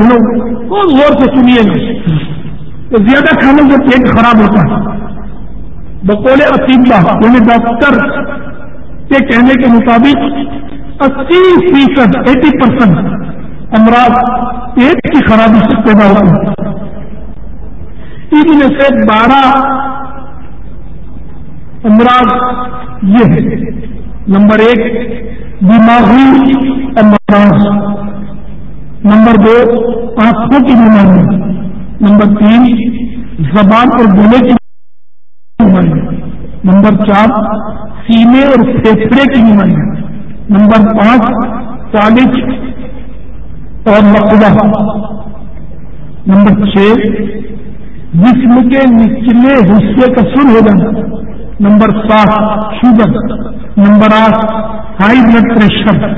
بہت زور سے سنیے گا زیادہ کھانے سے پیٹ خراب ہوتا ہے۔ بقول عطیبہ یعنی ڈاکٹر کے کہنے کے مطابق اسی فیصد، ایٹی پرسینٹ امراض پیٹ کی خرابی سے پیدا ہوتا ہے ان میں سے بارہ امراض یہ ہے نمبر ایک، دماغی امراض۔ نمبر دو، آنکھوں کی بیماری نمبر تین، زبان اور گلے کی بیماری نمبر چار، سینے اور پھیپڑے کی بیماری نمبر پانچ چالیس اور مقبہ نمبر چھ، جسم کے نچلے حصے کا سر ہو جانا۔ نمبر سات، شوگر۔ نمبر آٹھ، ہائی بلڈ پریشر۔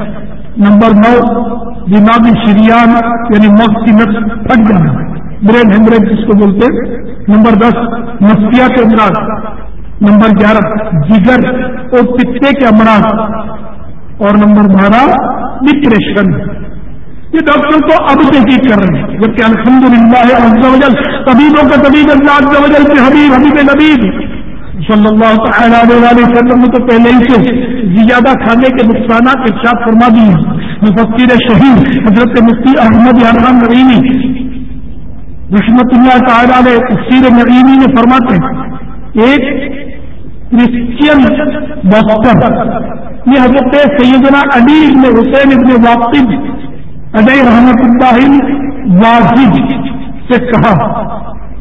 نمبر نو دماغی شریان یعنی مغز کی نقص پھٹ جانا۔ برین ہیمریج جس کو بولتے نمبر دس نفسیات امراض۔ نمبر گیارہ، جگر اور پتے کے امراض۔ اور نمبر بارہ ڈپریشن یہ ڈاکٹر تو اب تحقیق کر رہے ہیں، جبکہ الحمد للہ ہے طبیبوں کا طبیب اللہ کے حبیب حبیب نبیب صلی اللہ تعالی علیہ وسلم نے تو پہلے ہی سے زیادہ کھانے کے نقصانات ارشاد فرما دیے مفسر شہید حضرت مفتی احمد یارحان نعیمی رحمت اللہ تعالی علیہ تفسیر نعیمی نے فرماتے ہیں، ایک کرسچین ڈاکٹر یہ حضرت سیدنا علی ابن حسین ابن واقف ادئی رحمت اللہ واحد سے کہا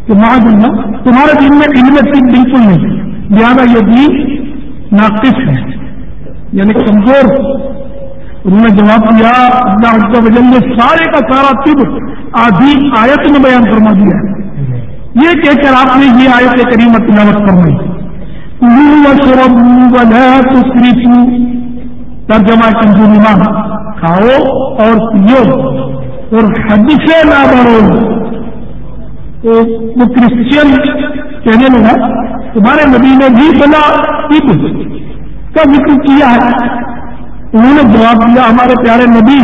کہ معذ اللہ تمہارے دن میں علم طب بالکل نہیں، لہٰذا یہ دین ناقص ہے یعنی کمزور انہوں نے جواب دیا، اللہ عز و جل نے سارے کا سارا طب آدھی آیت میں بیان فرما دیا ہے۔ یہ کہہ کر آپ نے یہ آیت کریم تلاوت فرمائی۔ ترجمہ کنزوما کھاؤ اور پیو اور حد سے نہ بڑھو۔ وہ کرسچین کہنے لگا، تمہارے نبی نے بھی بنا عید کا ذکر کیا ہے۔ انہوں نے جواب دیا ہمارے پیارے نبی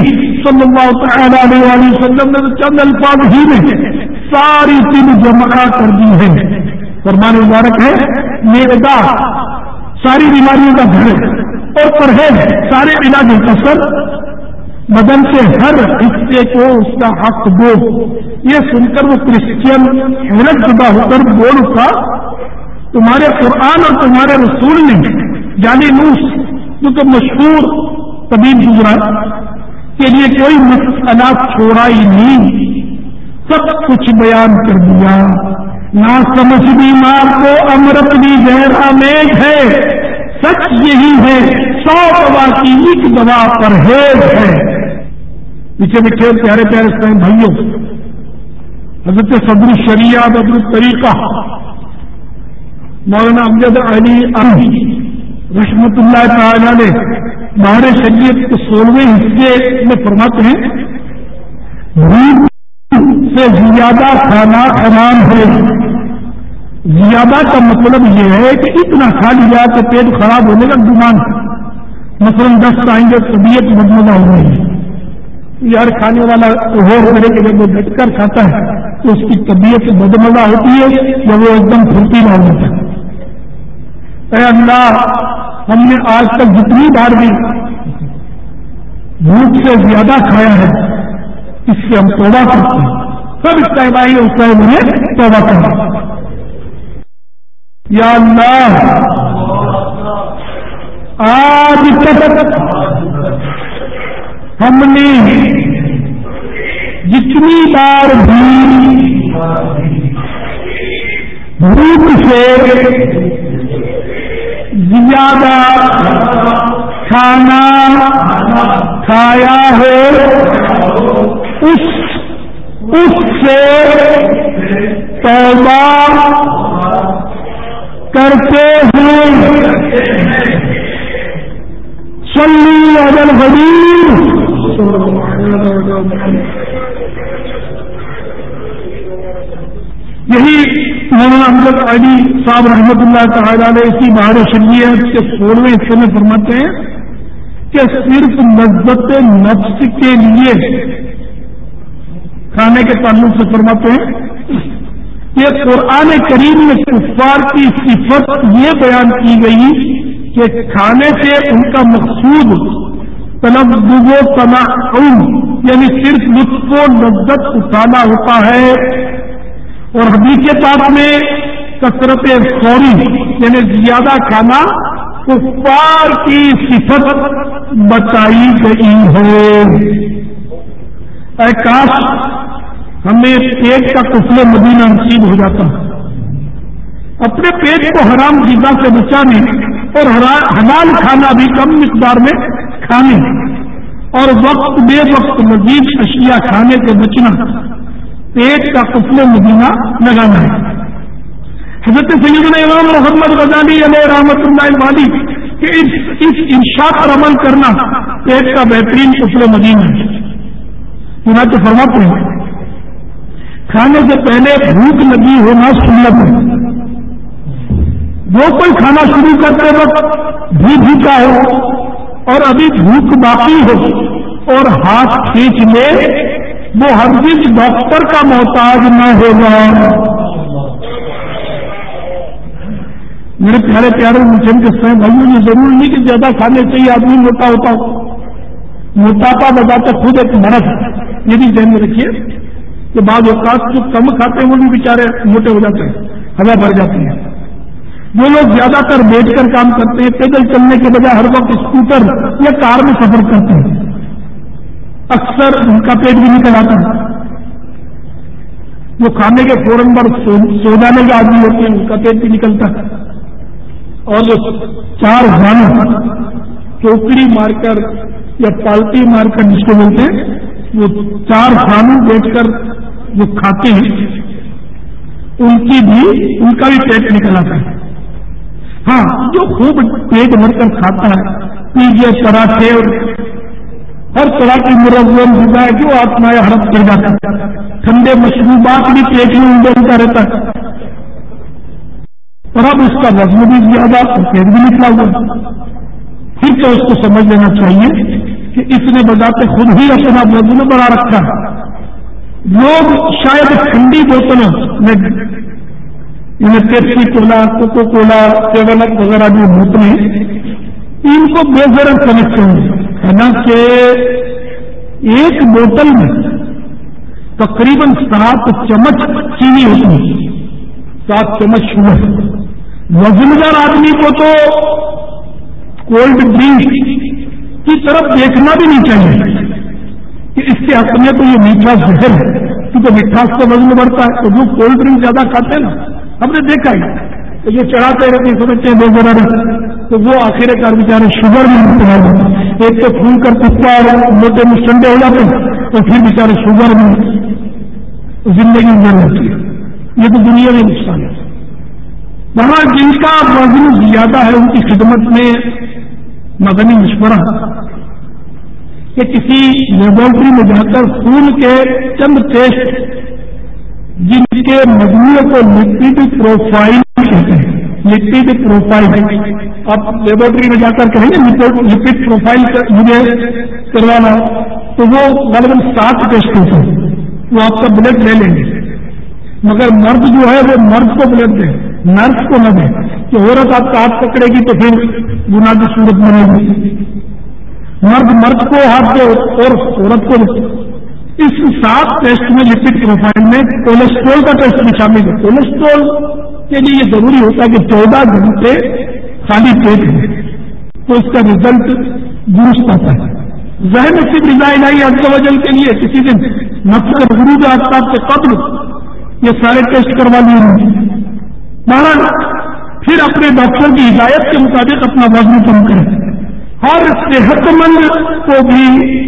صلی اللہ تعالی علیہ وسلم نے چند الفاظ ہی میں ساری تین جمع کر دی ہے فرمان مبارک ہے، میرے دا ساری بیماریوں کا گھر اور پرہیز، سارے علاج کا سر۔ بدن سے ہر حصے کو اس کا حق دو۔ یہ سن کر وہ کرسچین حیرت زدہ ہو کر بول اٹھا، تمہارے قرآن اور تمہارے رسول نے یعنی جانی نوس جو کہ مشہور طبیب گزرا کے لیے کوئی مسئلہ چھوڑا ہی نہیں۔ سب کچھ بیان کر دیا۔ نہ سمجھ بیمار کو امرت بھی گہرا میگ ہے۔ سچ یہی ہے، سو دوا کی ایک دوا پرہیز ہے۔ پیچھے میٹھے پیارے پیارے بھائیوں، حضرت صدر شریعہ بدر طریقہ مولانا امجد علی علی رحمت اللہ تعالی نے باہر شریعت کے سولہویں حصے میں فرماتے ہیں سے زیادہ کھانا حرام ہے۔ زیادہ کا مطلب یہ ہے کہ اتنا کھا لیا کہ پیٹ خراب ہونے کا گمان۔ مثلاً دس آئیں گے طبیعت بدمدہ ہو رہی ہے یار کھانے والا غور کرے کہ جب وہ ڈٹ کر کھاتا ہے، تو اس کی طبیعت بدمزہ ہوتی ہے یا وہ ایک دم پھرتی نہ ہوتا ہے۔ اے اللہ ہم نے آج تک جتنی بار بھی بھوک سے زیادہ کھایا ہے، اس سے ہم توبہ کرتے ہیں۔ سب اس ٹائم اس ٹائم انہیں توبہ کرنا یا اللہ، آج تک ہم نے جتنی بار بھی بھوک سے زیادہ کھانا کھایا ہو اس اس سے توبہ کرتے ہیں۔ چلی اگر غریب یہی مولانا احمد علی صاحب رحمۃ اللہ تعالی علیہ اسی بہار شریعت کے سولہویں حصے میں فرماتے ہیں کہ صرف لذت نفس کے لیے کھانے کے تعلق سے فرماتے ہیں۔ کہ قرآن کریم میں کفار کی صفت یہ بیان کی گئی کہ کھانے سے ان کا مقصود طلب و تنا یعنی صرف لطف و لذت اٹھانا ہوتا ہے۔ اور حدیث پاک میں کثرت فوری یعنی زیادہ کھانا کفار کی صفت بتائی گئی ہے اے کاش ہمیں پیٹ کا کفل مدینہ نصیب ہو جاتا۔ اپنے پیٹ کو حرام غذا سے بچانے اور حلال کھانا بھی کم مقدار میں کھانے اور وقت بے وقت مزید اشیاء کھانے سے بچنا۔ پیٹ کا کفل مدینہ لگانا ہے۔ حضرت سیدنا امام محمد غزالی علیہ رحمت اللہ والی کہ اس انشاء پر عمل کرنا پیٹ کا بہترین کفل مدینہ ہے۔ تو فرماتے ہیں، کھانے سے پہلے بھوک لگی ہونا سنت ہے۔ جو کوئی کھانا شروع کرتے وقت بھی بھوکا ہو اور ابھی بھوک باقی ہو اور ہاتھ کھینچ لے وہ ہر چیز ڈاکٹر کا محتاج نہ ہوگا۔ میرے پیارے پیارے مسلم کے ساتھ بھائیوں، یہ ضرور نہیں کہ زیادہ کھانے سے ہی آدمی موٹا ہوتا ہو۔ موٹاپا بتاتا خود ایک مرض یہ بھی ذہن میں رکھیے کہ بعض اوقات جو کم کھاتے ہیں وہ بھی بیچارے موٹے ہو جاتے ہیں، ہوا بھر جاتی ہے۔ وہ لوگ زیادہ تر بیٹھ کر کام کرتے ہیں، پیدل چلنے کے بجائے ہر وقت اسکوٹر یا کار میں سفر کرتے ہیں۔ اکثر ان کا پیٹ بھی نکل آتا ہے وہ کھانے کے فوراً پر سو جانے کے آدمی ہوتے ہیں، ان کا پیٹ بھی نکلتا۔ ہے اور جو چار گانا چوکڑی مار کر یا پالٹی مار کر جس کو بولتے ہیں، وہ چار خانوں بیٹھ کر جو کھاتے ہیں، ان کی بھی، ان کا بھی پیٹ نکل آتا ہے۔ ہاں جو خوب پیٹ بھر کر کھاتا ہے پیجے پراٹھے اور ہر طرح کی مرغن ہوتا ہے جو آپ نیا کر جاتا ہے۔ ٹھنڈے مشروبات بھی پیٹ میں اندر رہتا ہے۔ اور اب اس کا وزن بھی زیادہ اور پیٹ بھی نکلا ہوا پھر تو اس کو سمجھ لینا چاہیے کہ اس نے بجاتے خود ہی اپنا وزن بڑا رکھا ہے۔ لوگ شاید ٹھنڈی بوتلوں میں انہیں Pepsi cola, coca cola seven up وغیرہ جو بوتلیں ان کو بے ضرور سمجھتے ہیں حالانکہ ایک بوتل میں تقریباً سات چمچ چینی ہوتی ہے۔ سات چمچ شوگر۔ وزندار آدمی کو تو کولڈ ڈرنک کی طرف دیکھنا بھی نہیں چاہیے کہ اس کے حق میں تو یہ میٹھا زہر ہے۔ کیونکہ مٹھاس کا وزن بڑھتا ہے تو جو کولڈ ڈرنک زیادہ کھاتے ہیں نا، ہم نے دیکھا ہی تو یہ چڑھاتے رہتے سمجھتے ہیں بے ذرا تو وہ آخر کار بیچارے شوگر میں مبتلا ہوتے ایک تو پھول کر پکتا اور موٹے میں ٹھنڈے ہو جاتے ہیں، تو پھر بیچارے شوگر میں زندگی میں رہتی ہے۔ یہ تو دنیا میں نقصان ہے۔ وہاں جن کا وزن زیادہ ہے، ان کی خدمت میں مدنی مشورہ۔ کہ کسی لیبورٹری میں جا کر خون کے چند ٹیسٹ، جن کے مجموعے کو لکوڈ پروفائل کہتے ہیں لکوڈ پروفائل آپ لیبورٹری میں جا کر کہیں گے لکوڈ پروفائل مجھے کروانا تو وہ غالباً سات ٹیسٹ ہوتے ہیں۔ وہ آپ کا بلڈ لے لیں گے۔ مگر مرد جو ہے، وہ مرد کو بلڈ دے نرس کو نہ دے۔ کہ عورت آپ کا ہاتھ پکڑے گی تو پھر بنیادی صورت بنے گی۔ مرد مرد کو ہاتھ دے اور عورت کو اس سات ٹیسٹ میں لپڈ پروفائل میں کولیسٹرول کا ٹیسٹ بھی شامل ہے۔ کولیسٹرول کے لیے یہ ضروری ہوتا ہے کہ چودہ گھنٹے خالی پیٹ ہے تو اس کا رزلٹ درست آتا ہے۔ ذہن میں صرف ڈیزائن آئی اگلے وجن کے لیے کسی دن نفس غروب آفتاب کے قبل یہ سارے ٹیسٹ کروا لیے ہوں۔ مہاراج، پھر اپنے ڈاکٹر کی ہدایت کے مطابق اپنا وزن کم کریں۔ ہر صحت مند کو بھی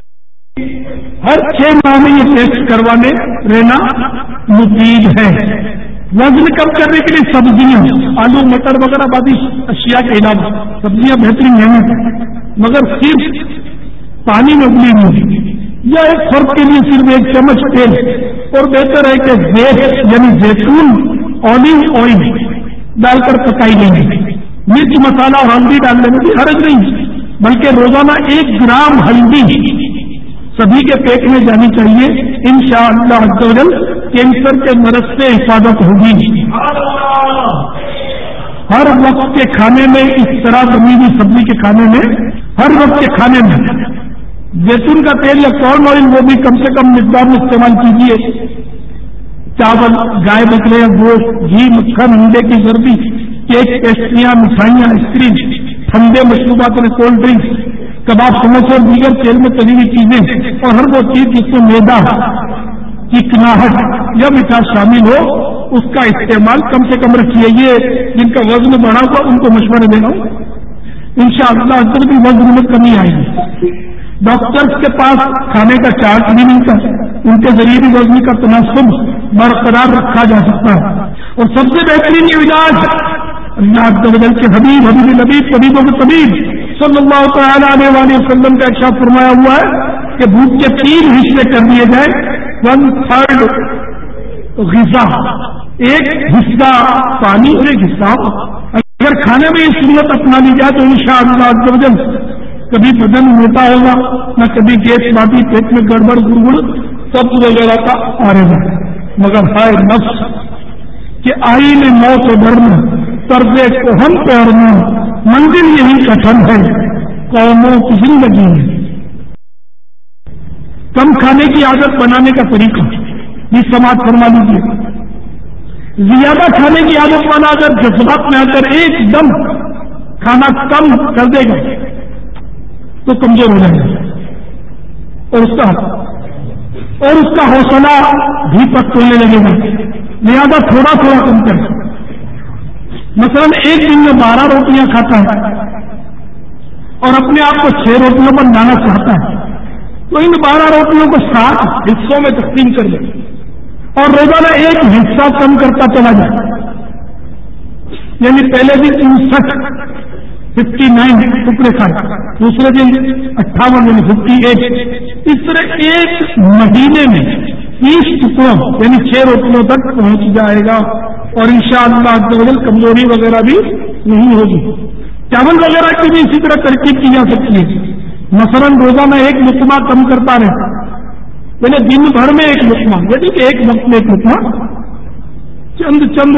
ہر چھ ماہ میں یہ ٹیسٹ کروانے رہنا مفید ہے۔ وزن کم کرنے کے لیے سبزیاں، آلو، مٹر وغیرہ بادی اشیاء کے علاوہ سبزیاں بہترین نہیں ہیں۔ مگر صرف پانی میں ابلی نہیں یا ایک فرق کے لیے صرف ایک چمچ تیل اور بہتر ہے کہ زیت یعنی زیتون، آلو، آئل ڈال کر پکائی لیں گے مرچ، مسالہ اور ہلدی ڈالنے میں بھی حرج نہیں، بلکہ روزانہ ایک گرام ہلدی سبھی کے پیٹ میں جانی چاہیے ان شاء اللہ کینسر کے مرض سے حفاظت ہوگی۔ ہر وقت کے کھانے میں اس طرح بنی ہوئی سبزی کے کھانے میں، ہر وقت کے کھانے میں۔ زیتون کا تیل یا کارن آئل وہ بھی کم سے کم مقدار میں استعمال کیجیے۔ چاول، گائے بکرے گوشت، گھی، مکھن، انڈے کی زردی کیک، پیسٹریاں، مٹھائیاں، آئس کریم ٹھنڈے مشروبات اور کولڈ ڈرنکس۔ کباب سموسے اور دیگر تیل میں تلی ہوئی چیزیں اور ہر وہ چیز جس میں میدا چکناہٹ یا مٹھاس شامل ہو، اس کا استعمال کم سے کم رکھیے۔ یہ جن کا وزن بڑھا ہوا، ان کو مشورہ دے رہا ہوں۔ ان شاء اللہ بھی وزن میں کمی آئے گی۔ ڈاکٹرس کے پاس کھانے کا چارٹ نہیں ملتا ان کے ذریعے بھی وزن کا تناسب برقرار رکھا جا سکتا ہے۔ اور سب سے بہترین یہ علاج اللہ کے حبیب حبیب نبیب طبیبوں کے طبیب۔ صلی اللہ تعالیٰ علیہ وآلہ وسلم کا اچھا فرمایا ہوا ہے کہ بھوک کے تین حصے کر دیے جائیں۔ ون تھرڈ غذا، ایک حصہ پانی اور ایک حصہ اگر کھانے میں یہ سنت اپنا لی جائے تو ان شاء اللہ کبھی بدن موٹا ہوگا، نہ کبھی گیس باتی، پیٹ میں گڑبڑ گڑبڑ، سب وغیرہ کا آ رہے گا۔ مگر ہائے نفس، کہ آئی نے موت و ڈرنا طرز کو ہم توڑنا منزل یہی کٹن ہے، قوموں کی زندگی میں کم کھانے کی عادت بنانے کا طریقہ، یہ سماج فرما لیجیے زیادہ کھانے کی عادت والا اگر جذبات میں آ کر ایک دم کھانا کم کر دے گا، تو کمزور ہو جائے گا۔ اور اس کا اور اس کا حوصلہ بھی پک توڑنے لگے گا۔ لہٰذا تھوڑا تھوڑا کم کر مثلا ایک دن میں بارہ روٹیاں کھاتا ہے اور اپنے آپ کو چھ روٹیوں پر لانا چاہتا ہے، تو ان بارہ روٹیوں کو سات حصوں میں تقسیم کر لیں اور روزانہ ایک حصہ کم کرتا چلا جائے۔ یعنی پہلے دن انسٹھ ففٹی نائن ٹکڑے کھائے، دوسرے دن اٹھاون یعنی ففٹی ایٹ اس طرح ایک مہینے میں تیس ٹکڑوں یعنی چھ روٹیوں تک پہنچ جائے گا۔ اور ان شاء اللہ کمزوری وغیرہ بھی نہیں ہوگی۔ چاول وغیرہ کی بھی اسی طرح ترکیب کی جا سکتی ہے۔ مثلاً روزانہ ایک مکمہ کم کرتا رہے۔ یعنی دن بھر میں ایک لکما یعنی کہ ایک وقت میں ایک لکما چند چند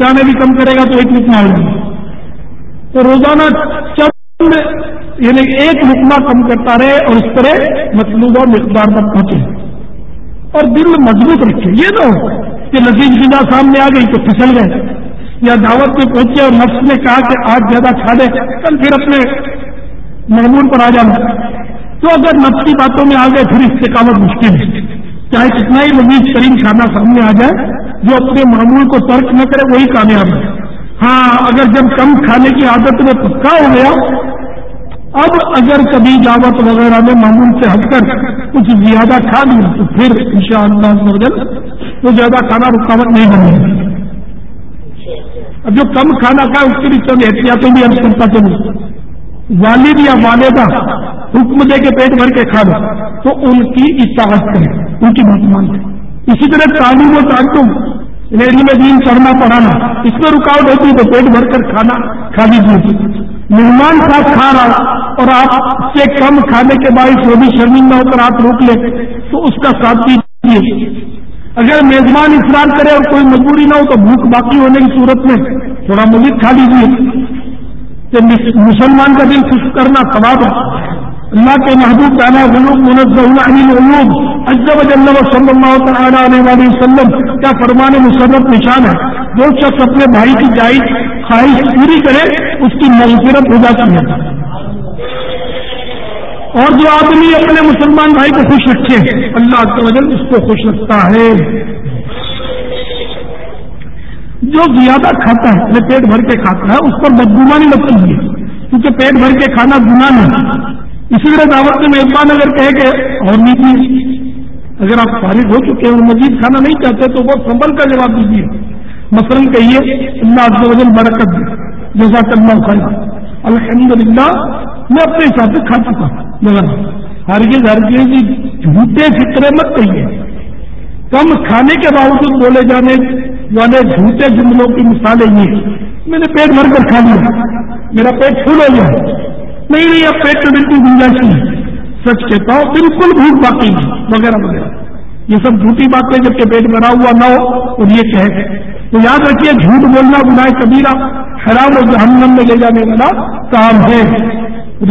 دانے بھی کم کرے گا تو ایک لکما ہو جائے گا تو روزانہ چند یعنی ایک لکما کم کرتا رہے اور اس طرح مطلوبہ مقدار تک پہنچے۔ اور دل مضبوط رکھے۔ یہ نہ ہو کہ لذیذ غذا سامنے آ گئی تو پھسل گئے یا دعوت میں پہنچے اور نفس نے کہا کہ آج زیادہ کھا دے کل پھر اپنے محمول پر آ جانا تو اگر نفسی باتوں میں آ گئے، پھر استقامت مشکل ہے۔ چاہے کتنا ہی لذیذ کریم کھانا سامنے آ جائے، جو اپنے معمول کو ترک نہ کرے، وہی کامیاب ہے۔ ہاں اگر جب کم کھانے کی عادت میں پکا ہو گیا اب اگر کبھی دعوت وغیرہ میں معمول سے ہٹ کر کچھ زیادہ کھا لیا تو پھر ان شاء اللہ وہ زیادہ کھانا رکاوٹ نہیں بنے گا۔ اب جو کم کھانا کھا اس کے لیے چند احتیاطیں بھی ہم کرتا چلوں والد یا والدہ حکم دے کے پیٹ بھر کے کھا لو تو ان کی اطاعت کریں، ان کی بات مانتے اسی طرح تعلیم و تعلق یعنی علم دین پڑھنا پڑھانا، اس میں رکاوٹ ہوتی ہے تو پیٹ بھر کر کھانا کھا لیجیے مہمان ساتھ کھا رہا اور آپ سے کم کھانے کے باعث وہ بھی شرمندہ ہو کر آپ روک لیں، تو اس کا ساتھ دیجیے۔ اگر میزبان اصرار کرے اور کوئی مجبوری نہ ہو تو بھوک باقی ہونے کی صورت میں تھوڑا مزید کھا لیجیے۔ مسلمان کا دل خوش کرنا ثواب اللہ کے محبوب تعالیٰ غلوب منظم اجب جل صلی اللہ تعالیٰ علیہ وسلم کیا فرمان مصرف نشان ہے۔ جو شخص اپنے بھائی کی جائی خواہش پوری کرے، اس کی مغفرت ہو جاتی ہے۔ اور جو آدمی اپنے مسلمان بھائی کو خوش رکھے، اللہ کا وجل اس کو خوش رکھتا ہے۔ جو زیادہ کھاتا ہے، اپنے پیٹ بھر کے کھاتا ہے، اس پر بدگمانی لگتی ہے کیونکہ پیٹ بھر کے کھانا گنا نہیں۔ اسی طرح دعوت میں میزبان اگر کہے کہ اور نہیں، اگر آپ فارغ ہو چکے ہیں مزید کھانا نہیں چاہتے، تو وہ سنبھل کا جواب دیجیے۔ مثلاً کہیے اللہ وزن برکت دے جیسا کرنا خیر۔ الحمد للہ میں اپنے حساب سے کھا چکا ہوں مگر ہرگز ہرگز جھوٹے فکرے مت کہیے۔ کم کھانے کے باوجود بولے جانے والے جھوٹے جملوں کی مثالیں یہ میں نے پیٹ بھر کر کھا لیا۔ میرا پیٹ فل ہو گیا۔ نہیں نہیں، اب پیٹ میں بالکل گنجائش نہیں سچ کہتا ہوں، بالکل بھوک باقی نہیں، وغیرہ وغیرہ۔ یہ سب جھوٹی باتیں جبکہ پیٹ بھرا ہوا نہ ہو، اور یہ کہے تو یاد رکھیے، جھوٹ بولنا گناہ کبیرہ، حرام اور جہنم میں لے جانے والا کام ہے۔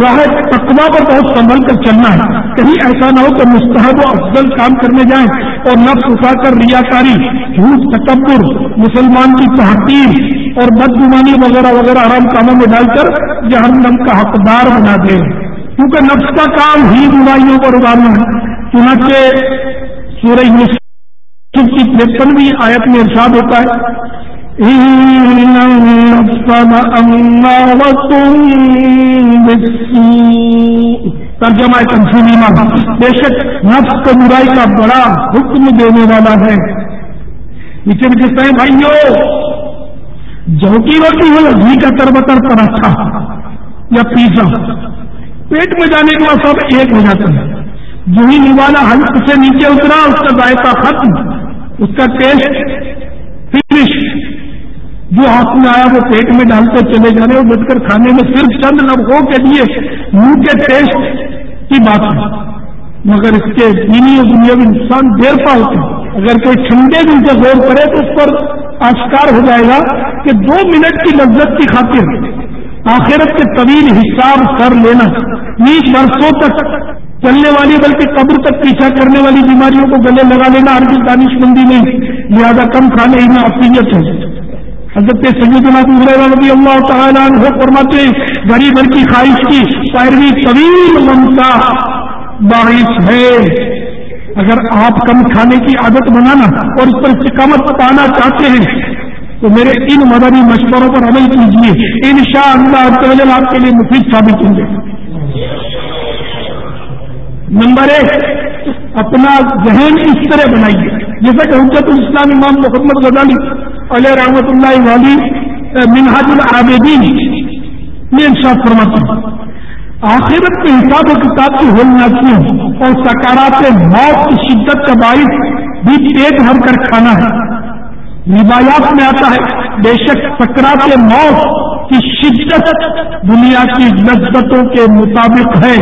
راہ تقوا پر بہت سنبھل کر چلنا ہے۔ کہیں ایسا نہ ہو کہ مستحب و افضل کام کرنے جائیں اور نفس اٹھا کر ریاکاری، جھوٹ، تکبر، مسلمان کی تحقیر اور بدگمانی وغیرہ وغیرہ آرام کاموں میں ڈال کر جہنم کا حقدار بنا دے۔ کیونکہ نفس کا کام ہی بیماریوں پر اگانا ہے۔ چنانچہ سورہ مسلم کی ترپنویں آیت میں ارشاد ہوتا ہے۔ ترجمہ تنظیمی بے شک نفس کو برائی کا بڑا حکم دینے والا ہے۔ نیچے میں کہتے ہیں، بھائیو جو کی روٹی ہو، گھی کا تربتر پراٹھا یا پیزا۔ پیٹ میں جانے کے بعد سب ایک ہو جاتا ہے جو ہی نوالا ہلک سے نیچے اترا، اس کا ذائقہ ختم، اس کا ٹیسٹ فنش۔ جو ہاتھ میں آیا وہ پیٹ میں ڈال کر چلے جانے اور بٹ کر کھانے میں صرف چند لمحوں کے لیے منہ کے ٹیسٹ کی بات ہے۔ مگر اس کے دینی اور دنیاوی نقصان دیر پا ہوتے ہیں۔ اگر کوئی ٹھنڈے دن سے غور کرے تو اس پر آشکار ہو جائے گا کہ دو منٹ کی لذت کی خاطر آخرت کے طویل حساب کر لینا۔ بیس برسوں تک چلنے والی، بلکہ قبر تک پیچھا کرنے والی بیماریوں کو گلے لگا لینا عربی دانش مندی میں لہٰذا کم کھانے ہی میں افیت ہے۔ حضرت سید رضی اللہ تعالیٰ عنہ فرماتے بڑی بھر کی خواہش کی پیروی طویل منتا باعث ہے۔ اگر آپ کم کھانے کی عادت بنانا اور اس پر استقامت پانا چاہتے ہیں، تو میرے ان مدنی مشوروں پر عمل کیجیے ان شاء اللہ آپ کے لیے مفید ثابت ہوں گے۔ نمبر ایک، اپنا ذہن اس طرح بنائیے۔ جیسا کہ حجت الاسلام امام محمد غزالی علیہ رحمۃ اللہ علی منہاج العابدین میں انصاف فرماتا ہوں آخرت کے حساب و کتاب کی ہول ہولناکیوں اور سکارات موت کی شدت کا باعث بھی پیٹ بھر کر کھانا ہے۔ روایات میں آتا ہے، بے شک سکرات موت کی شدت دنیا کی لذتوں کے مطابق ہے۔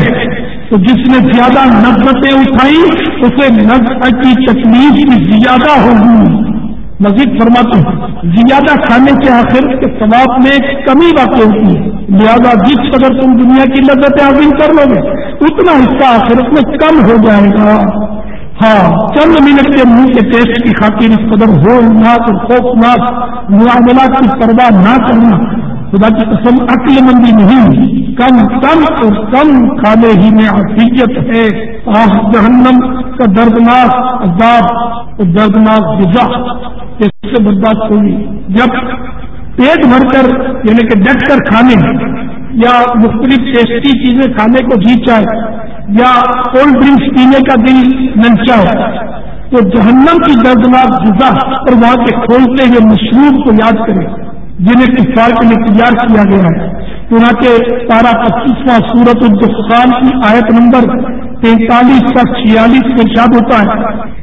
جس نے زیادہ نظرتیں اٹھائی اسے نظر کی تکلیف بھی زیادہ ہوگی۔ مزید فرماتے ہیں، زیادہ کھانے کے آخر کے ثواب میں ایک کمی واقع ہوتی ہے۔ لہٰذا جس قدر تم دنیا کی لذتیں حاصل کر لو گے، اتنا حصہ آخرت میں کم ہو جائے گا۔ ہاں چند منٹ کے منہ کے ٹیسٹ کی خاطر اس قدر ہولناک اور خوفناک معاملات کی پرواہ نہ کرنا خدا کی قسم عقل مندی نہیں۔ کم کم اور کم کھانے ہی میں حقیقت ہے۔ آہ، جہنم کا دردناک عذاب اور دردناک غذا۔ سے برداشت ہوگی۔ جب پیٹ بھر کر یعنی کہ ڈٹ کر کھانے، یا مختلف ٹیسٹی چیزیں کھانے کو جی چاہے یا کولڈ ڈرنکس پینے کا دل ننچا ہو تو جہنم کی دردناک غذا اور وہاں کے کھولتے ہوئے مشروب کو یاد کریں۔ جنہیں کفار کے لیے تیار کیا گیا ہے۔ چنانچہ پارا پچیسواں سورت الدخان کی آیت نمبر تینتالیس کا چھیالیس میں شاد ہوتا ہے۔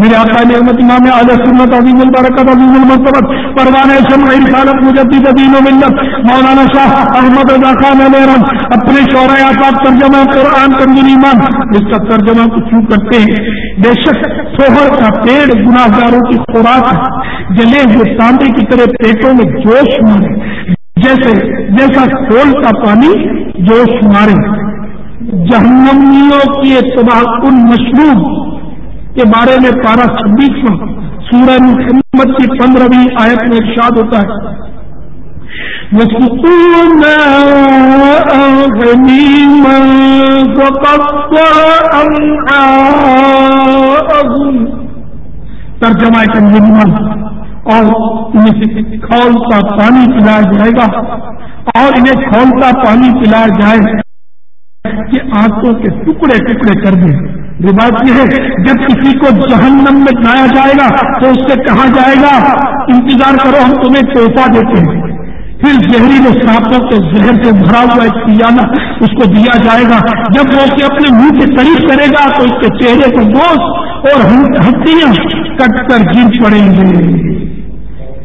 میرے آقا نعمت امام علیہ سنت عظیم البرکت عظیم المرتبت، پروانہ شمع رسالت مجدد دین و ملت، مولانا شاہ احمد رضا خان علیہ رحم اپنے شعرا آزاد ترجمہ قرآن کنزل ایمان جس کا ترجمہ کچھ یوں کرتے ہیں، بے شک سوہر کا پیڑ گناہ گاروں کی خوراک جلے ہوئے تانبے کی طرح پیٹوں میں جوش مارے، جیسے جیسا کھول کا پانی جوش مارے۔ جہنمیوں کی تباہ کن مشروب کے بارے میں پارہ چھبیس میں سورہ محمد کی پندرہویں آیت میں ارشاد ہوتا ہے۔ ترجمہ کنجن اور انہیں کھولتا پانی پلایا جائے گا۔ اور انہیں کھولتا پانی پلایا جائے کہ آنکھوں کے ٹکڑے ٹکڑے کر دیں۔ روایت یہ ہے، جب کسی کو جہنم میں لایا جائے گا تو اس سے کہا جائے گا، انتظار کرو، ہم تمہیں توحفہ دیتے ہیں۔ پھر زہریلے سانپوں کے زہر سے بھرا ہوا ایک پیانہ اس کو دیا جائے گا۔ جب وہ اسے اپنے منہ کے قریب کرے گا تو اس کے چہرے کو گوشت اور ہڈیاں کٹ کر گر پڑیں گے۔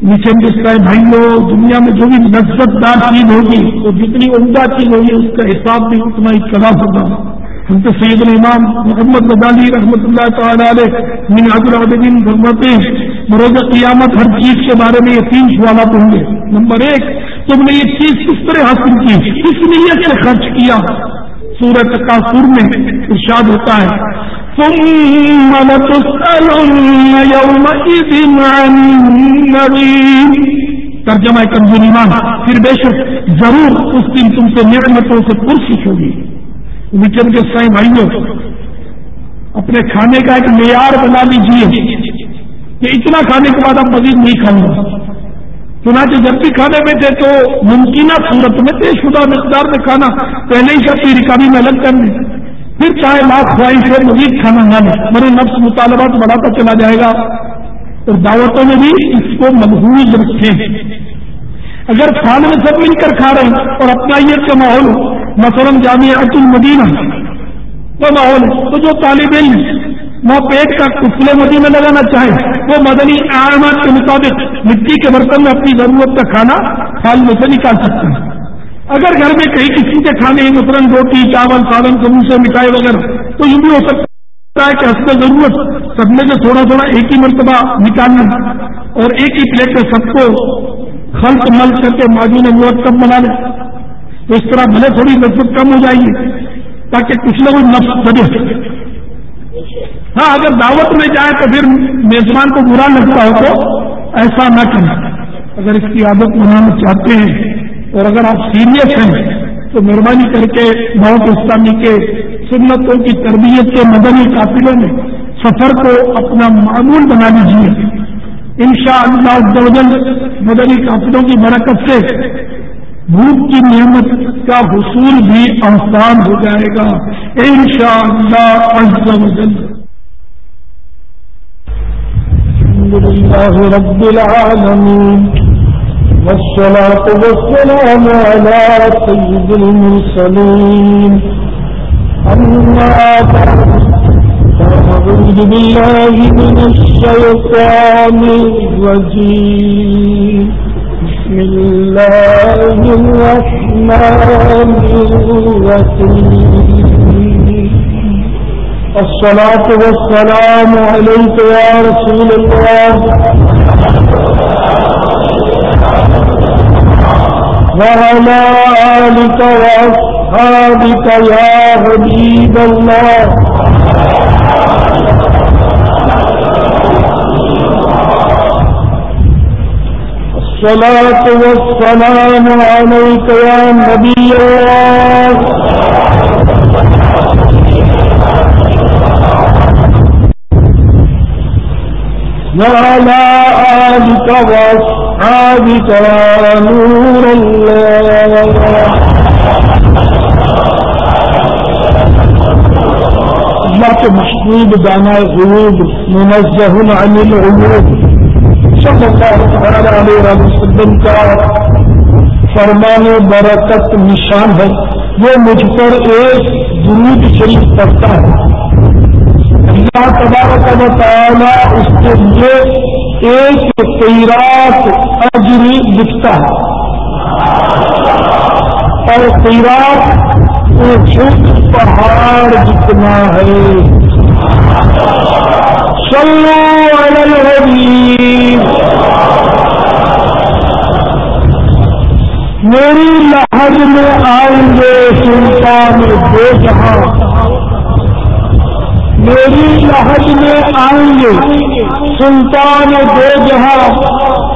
نیچے جس بھائیوں دنیا میں جو بھی لذت دار چیز ہوگی، وہ جتنی عمدہ چیز ہوگی، اس کا حساب بھی اتنا ہی کلا ہوگا۔ تو سید الامام محمد بدالی رحمۃ اللہ تعالی علیہ من عبدالعدین فرماتے ہیں مروز قیامت ہر چیز کے بارے میں یہ تین سوالات ہوں گے۔ نمبر ایک، تم نے یہ چیز کس طرح حاصل کی؟ کس نیت سے خرچ کیا؟ سورت کا سر میں ارشاد ہوتا ہے۔ ترجمہ کمزور ایمان۔ پھر بے شک ضرور اس دن تم سے نعمتوں سے پرسش ہوگی۔ وچن کے سائیں بھائیوں، اپنے کھانے کا ایک معیار بنا لیجیے کہ اتنا کھانے کے بعد آپ مزید نہیں کھاؤں گا چنانچہ جب بھی کھانے میں تھے تو ممکنہ صورت میں طے شدہ مقدار میں کھانا، پہلے ہی سب کی ریکاری میں الگ کرنے پھر چاہے لاکھ خواہش سے مزید کھانا نہ لے۔ میرے نفس مطالبات بڑھاتا چلا جائے گا۔ اور دعوتوں میں بھی اس کو محبوب رکھے ہیں اگر کھانے میں سب مل کر کھا رہے ہیں اور اپنا یہ کا ماحول مثلاً جامع ات المدینہ، وہ ماحول تو جو طالب علم وہ پیٹ کا کچلے مدی میں لگانا چاہے، وہ مدنی اعمال کے مطابق مٹی کے برتن میں اپنی ضرورت کا کھانا کھال میں سے نکال سکتے ہیں اگر گھر میں کہیں کسی کے کھانے مثلاً روٹی، چاول، سالن سے مٹھائی وغیرہ، تو یہ بھی ہو سکتا ہے کہ حسب ضرورت سب میں سے تھوڑا تھوڑا ایک ہی مرتبہ نکالنا اور ایک ہی پلیٹ میں سب کو خلط مل کر کے معجون موت کم بنا لیں تو اس طرح بھلے تھوڑی لذت کم ہو جائے گی، تاکہ کچھ نہ نفس بنے۔ ہاں اگر دعوت میں جائے تو پھر میزبان کو برا لگتا ہو تو ایسا نہ کرنا۔ اگر اس کی عادت بنانا چاہتے ہیں اور اگر آپ سیریس ہیں، تو مہربانی کر کے بہت اسلامی کے سنتوں کی تربیت کے مدنی قافلے میں سفر کو اپنا معمول بنا لیجیے ان شاء اللہ مدنی قافلوں کی برکت سے بھوک کی نعمت کا حصول بھی آسان ہو جائے گا۔ ان شاء اللہ رب العالمین۔ والصلاة والسلام على سيد المرسلين أما أعوذ بالله من الشيطان الرجيم بسم الله الرحمن الرحيم. الصلاة والسلام عليك يا رسول الله. وعلى آلك وأصحابك يا حبيب الله. الصلاة والسلام عليك يا نبي الله. وعلى آلك وأصحابك يا نور الله. اللہ کے مشہور دانا غروب منزہ عن العیوب صلی اللہ علیہ وسلم کا فرمان برکت نشان ہے۔ وہ مجھ پر ایک درود شریف کرتا ہے۔ اللہ تبارک و تعالی اس کے لیے ایک تیرات اجری لکھتا ہے۔ اور تیرات چھوٹ پہاڑ جتنا ہے۔ چلو میری لہج میں آئیں گے سلطان دو جہاں میری لہج میں آئیں گے سلطان دو جہاں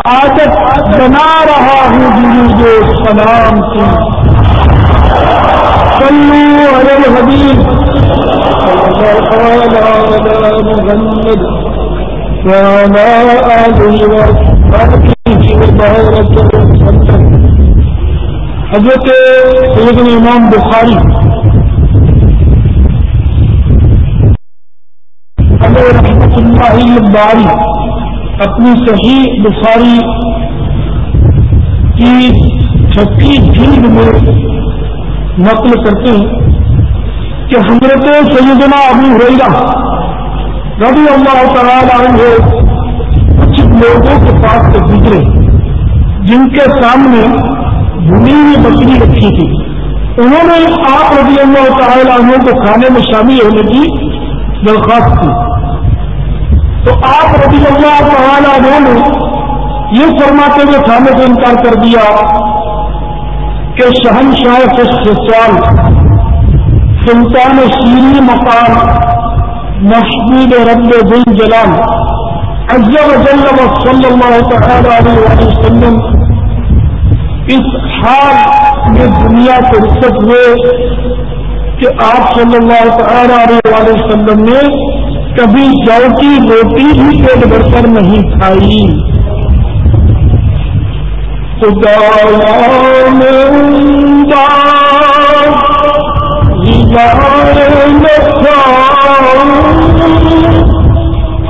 عادت بنا رہا ہوں گرو جو سلام کی۔ سلو ارل حبیب حضرت سیدنا امام بخاری رحمت اللہ باری اپنی صحیح بخاری کی چھٹی جلد میں نقل کرتے ہیں کہ حضرت سیدنا ابو ریرا ربی اللہ تعالیٰ عنہ کچھ لوگوں کے پاس سے گزرے، جن کے سامنے بھنی ہوئی بکری رکھی تھی۔ انہوں نے آپ رضی اللہ تعالیٰ عنہ کو کھانے میں شامل ہونے کی درخواست کی۔ تو آپ رضی اللہ تعالیٰ عنہ نے یہ فرماتے ہوئے کھانے سے انکار کر دیا کہ شہنشاہ سال سلطان شیری مقام مشہور رب دل جلال اجب جلب صلی اللہ تعالی علیہ وسلم اس حال میں دنیا سے رخصت ہوئے کہ آپ صلی اللہ تعالی علیہ وسلم نے کبھی جو کی روٹی بھی پیٹ بھر کر نہیں کھائی۔ خدا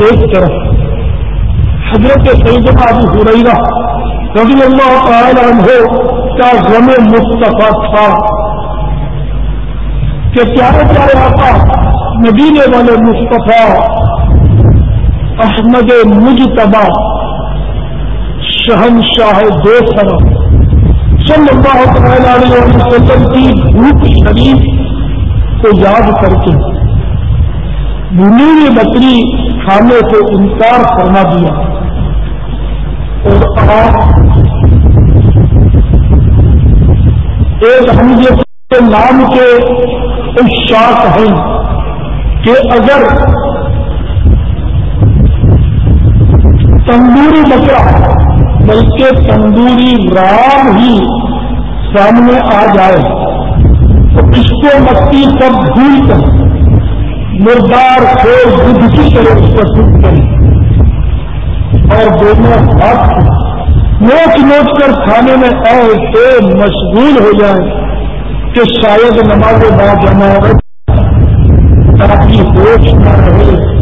ایک طرف حضرت سیدنا ابو حریرہ رضی اللہ تعالی عنہ کا غم مصطفیٰ تھا کہ پیارے پیارے آقا مدینے والے مصطفیٰ احمد مجتبہ شہنشاہ دو سر صلی اللہ تعالی علیہ وسلم کی بھوک شریف کو یاد کر کے منیر بکری کھانے سے انکار کرنا دیا اور آپ ایک ہم یہ نام کے اشاک ہیں کہ اگر تندوری بچا بلکہ تندوری رام ہی سامنے آ جائے، تو اس کو مٹی سب بھول کر، مردار سے بدھ کی طرح اس کو کریں اور دونوں ہاتھ نوچ نوچ کر کھانے میں ایسے مشغول ہو جائیں کہ شاید نماز با جماعت تاکہ ہوش نہ رہے۔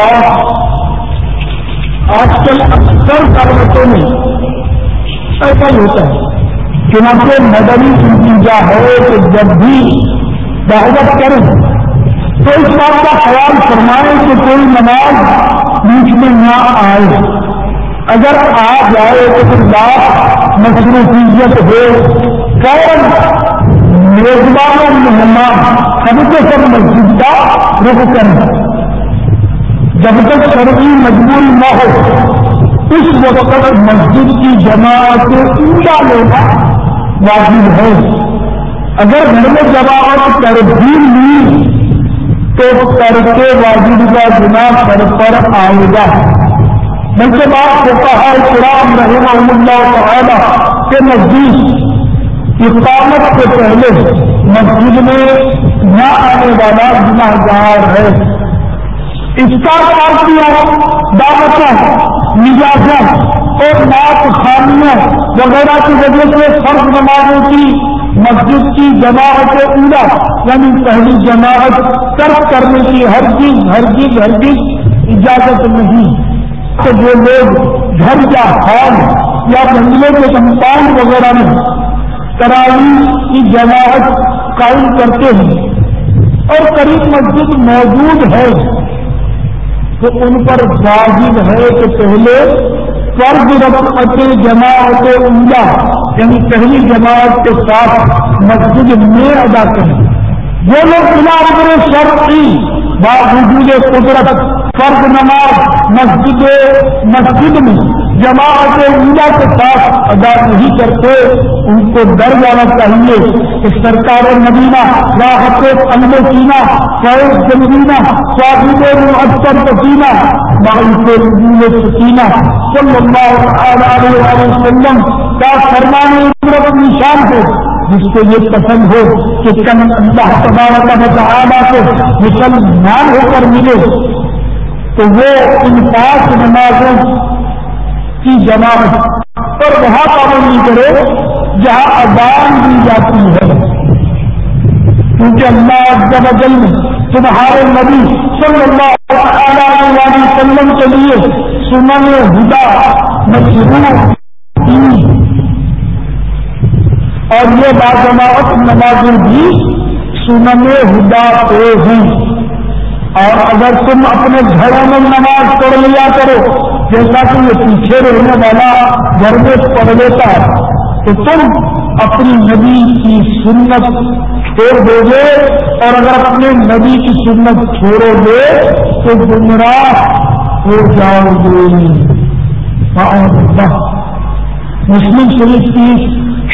اور آج کل اکثر کاروتوں میں ایسا ہی ہوتا ہے۔ چنانچہ مدنی نتیجہ ہے کہ جب بھی دعوت کریں تو اس بات کا خیال فرمائیں کہ کوئی نماز بیچ میں نہ آئے۔ اگر آ جائے تو پھر بات مصروفیت ہو کون میزبان مہمان سب کے سب مسجد کا رخ کریں۔ جب تک سرگی مجبوری نہ ہو، اس وقت مسجد کی جماعت اونچا لینا واجب ہے اگر گھر میں جماعت کر بھی لی، تو کر کے واجب کا گنا سر پر آئے گا۔ بلکہ بات ہوتا ہے قرآن رحمہ اللہ تعالی کے نزدیک اقامت سے پہلے مسجد میں نہ آنے والا گناہ گار ہے۔ اس کا پارٹیاں دعوتوں مزاجوں اور ناک خانیاں وغیرہ کی وجہ سے فرض نمازوں کی، مسجد کی جماعت اولا یعنی پہلی جماعت ترک کرنے کی ہر چیز ہر چیز ہر چیز اجازت نہیں۔ تو جو لوگ گھر یا ہال یا بنگلے کے کمپاؤنڈ وغیرہ میں تراوی کی جماعت قائم کرتے ہیں اور قریب مسجد موجود ہے تو ان پر واجب ہے کہ پہلے فرض رقم جماعت عمدہ یعنی پہلی جماعت کے ساتھ مسجد میں ادا کریں۔ وہ لوگ بنا اپنے شرطی باوجود قدرت فرض نماز مسجد مسجد میں جماعت اولا کے ساتھ ادا نہیں کرتے، ان کو ڈر جانا چاہیے کہ سرکار نبینا راحت انگ سینا فیض جمینہ صاحب اکثر پسینہ ماحول سے سکینہ صلی اللہ علیہ وسلم کا فرمان عمرت نشان ہے، جس کو یہ پسند ہو کہ کل اللہ تبارک و تعالیٰ کو مسلمان ہو کر ملے۔ تو وہ ان پانچ نمازوں کی جماعت پر وہاں پابندی کرے جہاں ادان دی جاتی ہے۔ کیونکہ اللہ جب جل تمہارے نبی صلی اللہ علیہ وسلم کے لیے سنن ہدا مشروع اور یہ باجماعت نمازیں بھی سنن ہدا پہ ہیں۔ اور اگر تم اپنے گھروں میں نماز پڑھ لیا کرو، جیسا کہ یہ پیچھے رہنے والا گھر میں پڑھ لیتا ہے، تو تم اپنی نبی کی سنت چھوڑ دو گے۔ اور اگر اپنے نبی کی سنت چھوڑو گے، تو گمراہ ہو جاؤ گے۔ مسلم شریف کی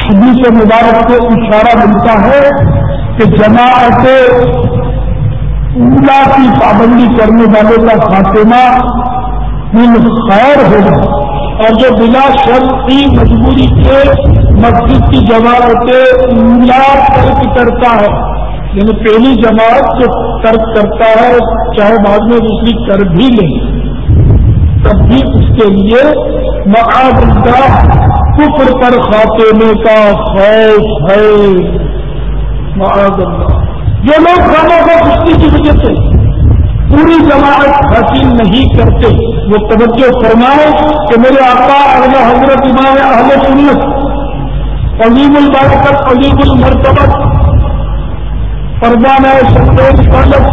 حدیث مبارک کو اشارہ ملتا ہے کہ جماعت اولا کی پابندی کرنے والے کا خاتمہ خیر ہوگا۔ اور جو بلا کی مجبوری کے مسجد کی جماعت اولا ترک کرتا ہے۔ یعنی پہلی جماعت جو ترک کرتا ہے، چاہے بعد میں دوسری کر بھی لے۔ تب بھی اس کے لیے معاذ کفر پر خاتمے کا خوف ہے۔ معاذ اللہ۔ جو لوگ کاموں کو کشتی کی وجہ سے پوری جماعت حاصل نہیں کرتے۔ وہ توجہ فرمائے کہ میرے آقا اگلا حضرت، امام اہل سنت، عظیم البرکت، عظیم المرتبت فرمان سفید طلب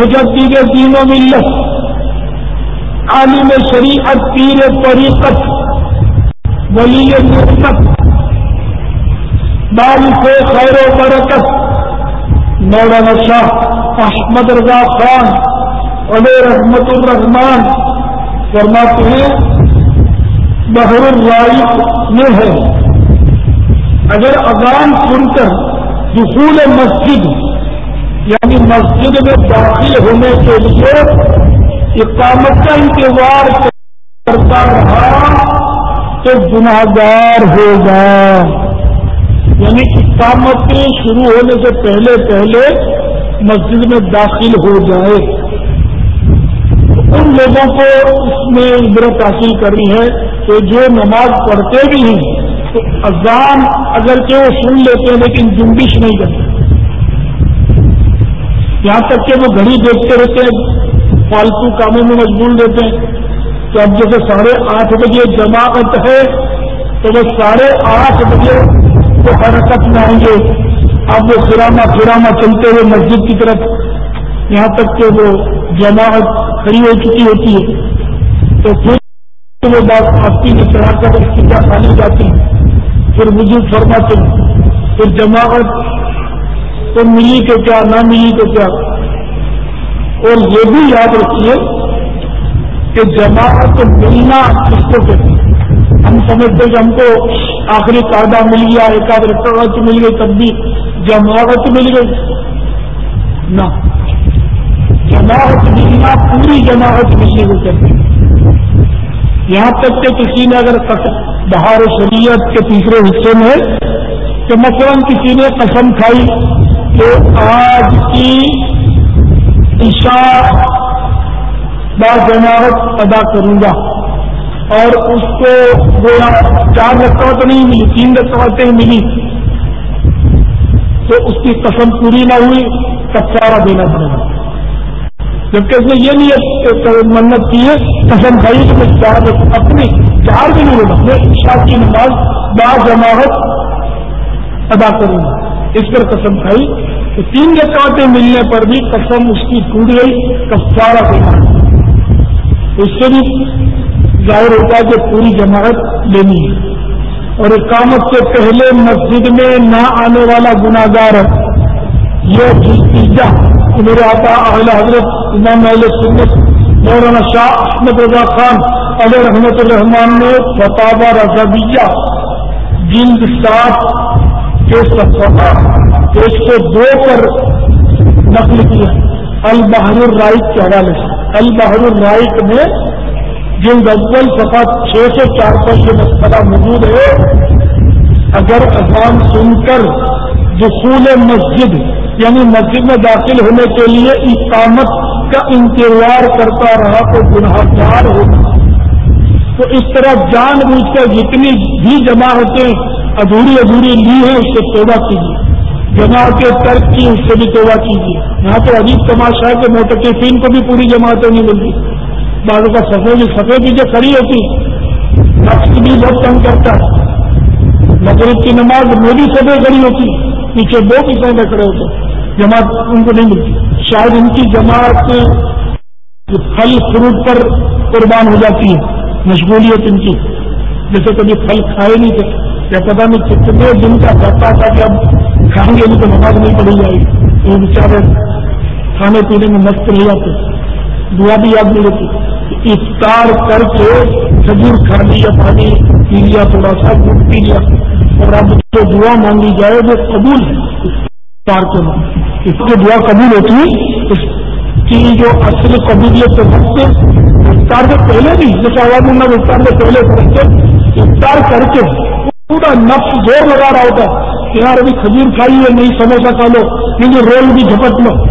مجدید دین و ملت، عالم شریعت، پیر طریقت، ولی نعمت بارش خیر و برکت مولانا شاہ احمد رضا خان علیہ رحمت الرحمان فرماتے ہیں، بحر الرائی یہ ہے۔ اگر اذان سن کر دخول مسجد یعنی مسجد میں داخل ہونے کے لیے اقامت کا انتظار کرتا رہا، تو گناہ گار ہوگا۔ یعنی اقامت شروع ہونے سے پہلے پہلے مسجد میں داخل ہو جائے۔ ان لوگوں کو اس میں عبرت حاصل کرنی ہے کہ جو نماز پڑھتے بھی ہیں، تو اذان اگر کہ وہ سن لیتے ہیں لیکن جنبش نہیں کرتے۔ یہاں تک کہ وہ گھڑی دیکھتے رہتے ہیں فالتو کاموں میں مجبور دیتے ہیں۔ تو اب جیسے ساڑھے آٹھ بجے جماعت ہے، تو وہ ساڑھے آٹھ بجے وہ حرکت میں آئیں گے۔ اب وہ فراما فراما چلتے ہوئے مسجد کی طرف، یہاں تک کہ وہ جماعت کھڑی ہو چکی ہوتی ہے۔ تو پھر وہ بات آپسی میں چڑھا کر استعمال کھانے جاتی ہیں پھر وجود فرماتے ہیں۔ پھر جماعت تو ملی تو کیا، نہ ملی تو کیا؟ اور یہ بھی یاد رکھیے کہ جماعت ملنا کس کو کہتے ہیں؟ ہم سمجھتے کہ ہم کو آخری قاعدہ مل گیا، ایک آدھ رقبت مل گئی، تب بھی جماعت مل گئی۔ نہ، جماعت ملنا پوری جماعت ملنے کو کرتے یہاں تک کہ کسی نے اگر بہار شریعت کے تیسرے حصے میں کہ مثلا کسی نے قسم کھائی کہ آج کی عشاء با جماعت ادا کروں گا۔ اور اس کو گویا چار رقوت نہیں ملی، تین رقوتیں ملی۔ تو اس کی قسم پوری نہ ہوئی کچارا دینا پڑے گا جبکہ اس نے یہ نہیں منت کی ہے، قسم بھائی کہ میں چار اپنی چار بھی نہیں ہوگا میں شاہ کی نماز با جماعت ادا کروں گا۔ اس پر قسم کھائی تو تین رکعتیں ملنے پر بھی قسم اس کی ٹوٹ گئی کفارہ دینا۔ اس سے بھی ظاہر ہوتا ہے کہ پوری جماعت لینی ہے۔ اور اقامت سے پہلے مسجد میں نہ آنے والا گناگار یہ جلدی میرے آتا اہل حضرت امام اہل سنت، مولانا شاہ احمد رضا خان علیہ رحمت الرحمان نے فتح رضبیہ جلد سات کے سفا ایک سو دو پر نقل کیا۔ البحر الرائق کے حوالے سے۔ البحر الرائق میں جلد اول سفا چھ سو چار پر یہ مسئلہ موجود ہے۔ اگر اذان سن کر دخول مسجد یعنی مسجد میں داخل ہونے کے لیے اقامت کا انتظار کرتا رہا تو گناہ گار ہوگا تو اس طرح جان بوجھ کر جتنی بھی جماعتیں ادھوری ادھوری لی ہیں، اس سے توبہ کیجیے۔ جماعت ترک کی، اس سے بھی توبہ کیجیے۔ یہاں تو عجیب تماشا ہے کہ موٹر کو بھی پوری جماعتیں نہیں ملتی۔ بعضوں کا سفید سفید بھی جو کھڑی ہوتی نقص بھی بہت کم کرتا۔ ہے مغرب کی نماز میں بھی سفید کھڑی ہوتی، پیچھے دو پیسوں میں کھڑے ہوتے۔ جماعت ان کو نہیں ملتی۔ شاید ان کی جماعت پھل فروٹ پر قربان ہو جاتی ہے، مشغولیت ان کی۔ جیسے کبھی پھل کھائے نہیں تھے، یا پتا نہیں کتنے دن کا کرتا تھا کہ اب کھائیں گے نہیں تو نماز نہیں پڑھی جائے گی۔ تو بیچارے کھانے پینے میں مست رہ جاتے دعا بھی یاد نہیں رہتی۔ افطار کر کے کھجور کھا لیا پانی پی لیا، تھوڑا سا دودھ پی لیا۔ اور اب جو دعا مانگی جائے، وہ قبول ہے۔ افطار کے بعد اس کی دعا قبول ہوتی ہے۔ اس کی جو اصل قبولیت کے وقت افطار سے پہلے بھی، جیسے آواز اللہ افطار سے پہلے کرتے افطار کر کے پورا نفس زور لگا رہا ہوتا کہ یار ابھی کھجور کھائی ہے، نہیں سموسا کھا لو، کیونکہ رول بھی جھپٹ لو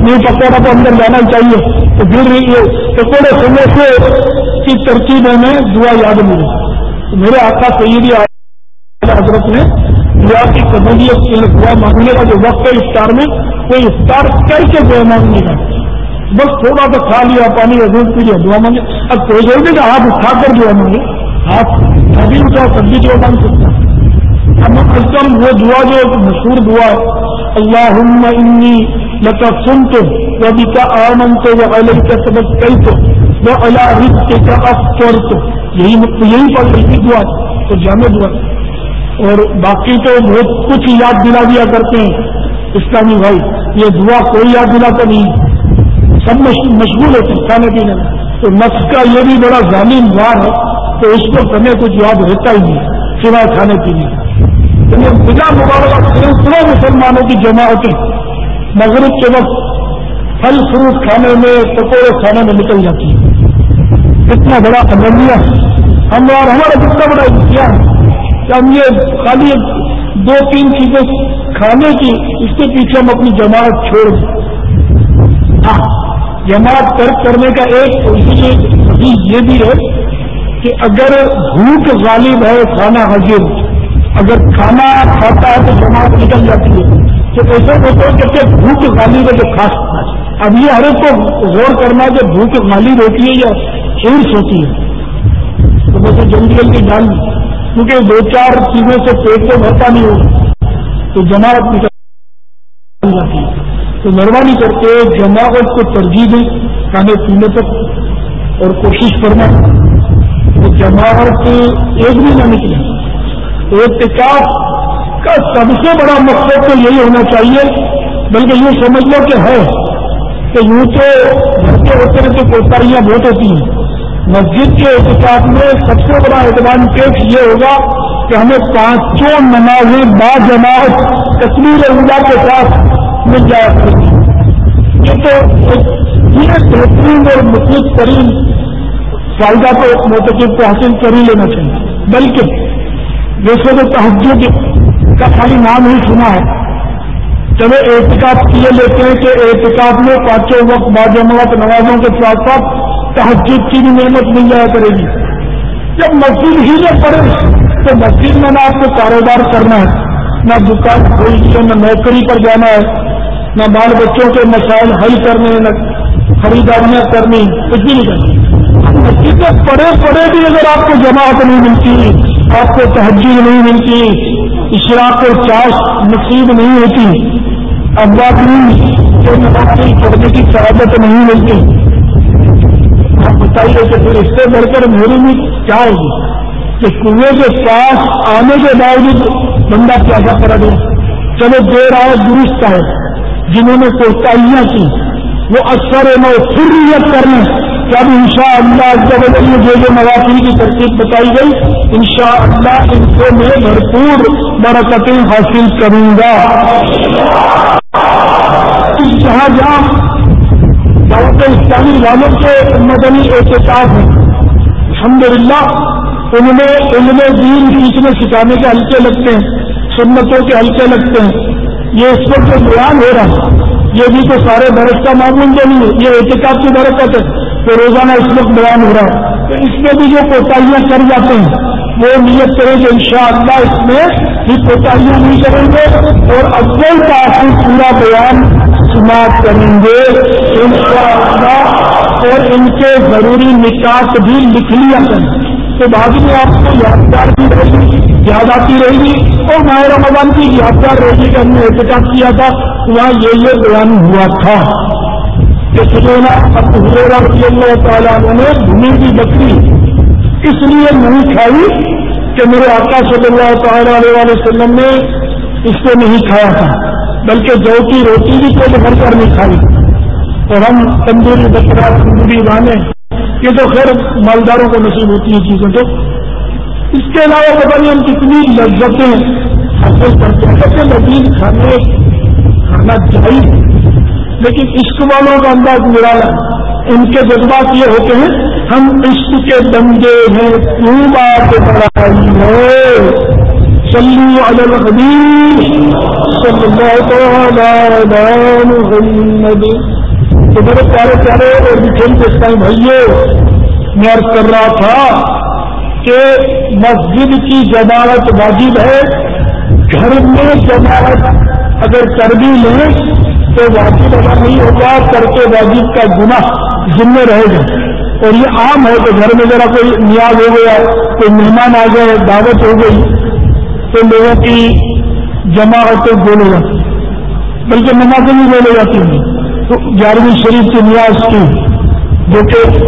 نہیں پکوڑا تو اندر جانا چاہیے۔ تو پھر یہ پکوڑے سموسے کی ترکیب میں دعا یاد ملی میرے آقا سیدی حضرت نے دعا کی قبولیت دعا مانگنے کا جو وقت ہے افطار میں، وہ افطار کر کے دعا مانگنے کا بس تھوڑا سا کھا لیا، پانی کا دودھ پی لیا، دعا مانگے اب کوئی ضروری کہ آپ اٹھا کر دعا مانگے آپ ابھی کا سبزی جو بن سکتا اب ازم وہ دعا جو مشہور دعا اللہ انی لتا سن تو وہ بھی کا آمن تو وہ الگ کا سبق کئی تو وہ اللہ رشتے کا افطور تو یہی یہی پڑھ رہی تھی دعا تو جامع دعا اور باقی تو بہت کچھ یاد دلا دیا کرتے ہیں اسلامی بھائی. یہ دعا کوئی یاد دلاتا نہیں. سب مشغول ہوتے کھانے پینے میں تو نفس کا یہ بھی بڑا ظالم وار ہے تو اس کو ہمیں کچھ یاد ہوتا ہی نہیں، سوائے کھانے پینے. لیکن بنا مبارک سینکڑوں مسلمانوں کی جماعتیں. مغرب کے وقت پھل فروٹ کھانے میں پکوڑے کھانے میں نکل جاتی ہیں۔ اتنا بڑا املیہ ہم اور ہمارا کتنا بڑا کیا ہے کہ ہم یہ خالی دو تین چیزیں کھانے کی، اس کے پیچھے ہم اپنی جماعت چھوڑ دیں۔ ہاں جماعت ترک کرنے کا ایک اسی یہ بھی ہے کہ اگر بھوک غالب ہے کھانا حاضر، اگر کھانا کھاتا ہے تو جماعت نکل جاتی ہے۔ تو ایسے ہوتا ہے کہ بھوک غالب ہے جو خاص اب یہ ہر ایک کو غور کرنا کہ بھوک غالب ہوتی ہے یا ہرس ہوتی ہے۔ تو ویسے جلدی جلدی ڈال کیونکہ دو چار چیزوں سے پیٹ کو بھرتا نہیں ہوگا تو جماعت نکل جاتی ہے تو مہربانی کر کے جماعت کو ترجیح دیں، کھانے پینے تک اور کوشش کرنا جماعت ایک بھی نہ نکلے۔ احتکاب کا سب سے بڑا مقصد تو یہی ہونا چاہیے، بلکہ یوں سمجھ لو کہ ہے کہ یوں تو گھر کے ہوتے رہتے کوتاہیاں بہت ہوتی ہیں۔ مسجد کے احتکاب میں سب سے بڑا ایڈوانٹیج یہ ہوگا کہ ہمیں پانچوں نمازیں با جماعت تصویر اولا کے ساتھ مل جایا کریں گی۔ یہ تو یہ بہترین اور مفید ترین فائدہ تو موتقب کو حاصل کر ہی لینا چاہیے، بلکہ جیسے تو تحجد کا خالی نام ہی سنا ہے۔ چلو احتکاب کیے لیتے ہیں کہ احتکاب میں پانچوں وقت باجماعت نوازوں کے ساتھ ساتھ تحجد کی بھی نعمت مل جایا کرے گی۔ جب مسجد ہی میں پڑے، تو مسجد میں نہ آپ کو کاروبار کرنا ہے، نہ دکان کھولنی ہے، نہ نوکری پر جانا ہے، نہ بال بچوں کے مسائل حل کرنے، نہ خریداریاں کرنی، کچھ بھی نہیں کرنی مسجد میں پڑے پڑے بھی اگر آپ کو جماعت نہیں ملتی، آپ کو تہذیب نہیں ملتی اشراق کو چاش نصیب نہیں ہوتی۔ ابادی کو نماز پڑھنے کی شہادت نہیں ملتی۔ آپ بتائیے کہ پھر اس سے بڑھ کر میری بھی کیا ہوگی؟ کہ کنویں کے پاس آنے کے باوجود بندہ پیاسا پڑا گیا چلو دیر آئے درست ہے جنہوں نے کوتاہیاں کی وہ اکثر میں فریت کرنے اب ان شاء اللہ جب جو جو مواقع کی ترکیب بتائی گئی ان شاء اللہ ان کو میں بھرپور برکتیں حاصل کروں گا۔ جہاں جہاں دعوت اسلامی والوں کے مدنی احتساب ہیں الحمد للہ ان میں ان میں دین سیکھنے سکھانے کے ہلکے لگتے ہیں، سنتوں کے ہلکے لگتے ہیں۔ یہ اس وقت جو بیان ہو رہا ہے یہ بھی تو سارے برس کا معمول جو نہیں ہے، یہ احتکاب کی برکت ہے تو روزانہ اس وقت بیان ہو رہا ہے۔ تو اس میں بھی جو کوتاہیاں کر جاتے ہیں، وہ نیت کریں گے ان شاء اللہ اس میں بھی کوتاہیاں نہیں کریں گے اور اول کا آپ پورا بیان سنا کریں گے۔ ان شاء اللہ اور ان کے ضروری نکات بھی لکھ لیا کریں۔ تو بعد میں آپ کو یادگار بھی رہے گی، یاد آتی رہے گی اور ماہر رمضان کی یادگار رہے گی کہ ہم نے احتجاج کیا تھا۔ وہاں یہ یہ بیان ہوا تھا کہ سلینا رضی اللہ تعالیٰ نے بھنی کی بکری. اس لیے نہیں کھائی کہ میرے آقا صلی اللہ تعالیٰ علیہ وسلم نے اس کو نہیں کھایا تھا، بلکہ جو کی روٹی بھی پیٹ بھر کر نہیں کھائی۔ اور ہم تندوری بکرا، تندوری بانے یہ تو خیر مالداروں کو نصیب ہوتی ہے چیزیں تو۔ اس کے علاوہ پتا نہیں ہم کتنی لذتیں حاصل کرتے ہیں۔ سب سے لذیذ کھانے کھانا چاہیے لیکن عشق والوں کا انداز نرالا۔ ان کے جذبات یہ ہوتے ہیں، ہم عشق کے بندے ہیں کیوں بات بڑھائی ہے چلو الحبی صلی اللہ محمد تو میرے پیارے پیارے اور بچھل کے ٹائم بھائیے میں عرض کر رہا تھا کہ مسجد کی جماعت واجب ہے، گھر میں جماعت اگر کر بھی لیں تو واجب اگر نہیں ہوگا، کر کے واجب کا گناہ ذمہ رہے گا اور یہ عام ہے کہ گھر میں ذرا کوئی نیاز ہو گیا، کوئی مہمان آ گئے، دعوت ہو گئی، تو لوگوں کی جماعتیں بولے جاتی بلکہ نمازیں بھی بولے جاتی ہیں۔ تو گیارہویں شریف کی نیاز کی، جو کہ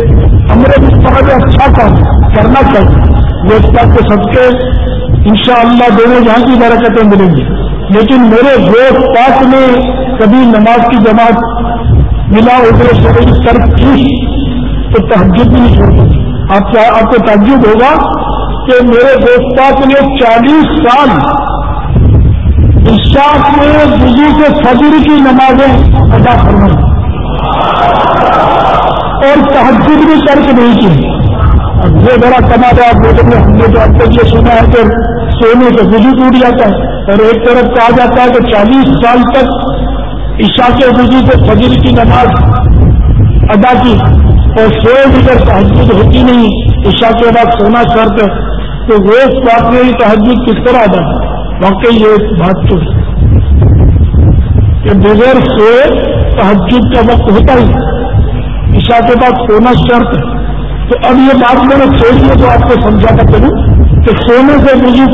ہمارے مستقبل اچھا کام کرنا چاہیے۔ وہ اس بات کے سب کے ان شاء اللہ دونوں جہاں کی برکتیں ملیں گی۔ لیکن میرے دوست پاک میں کبھی نماز کی جماعت ملا ادھر شریف کر کی تو تحجد بھی نہیں چھوڑ سکتی آپ آپ کو تعجب ہوگا کہ میرے دوست پاک نے چالیس سال شاخ میں بجلی کے فجر کی نمازیں ادا کرنا اور تحجد بھی ترک نہیں کی۔ اب یہ بڑا کما تھا آپ بولیں گے ہم نے تو اب تک یہ سنا ہے کہ سونے سے بجلی ٹوٹ جاتا ہے۔ اور ایک طرف کہا جاتا ہے کہ چالیس سال تک عشا کے بجلی سے فجر کی نماز ادا کی اور سوئے بھی کر تحجد ہوتی نہیں عشا کے بعد سونا شرط ہے تو وہ بات میں تحجد کس طرح ادا واقعی یہ بات تو کہ بغیر سوئے تحجد کا وقت ہوتا ہی عشاء کے بعد سونا شرط ہے تو اب یہ بات میں نے چھوڑ دی تو آپ کو سمجھانا کروں کہ سونے سے مجھے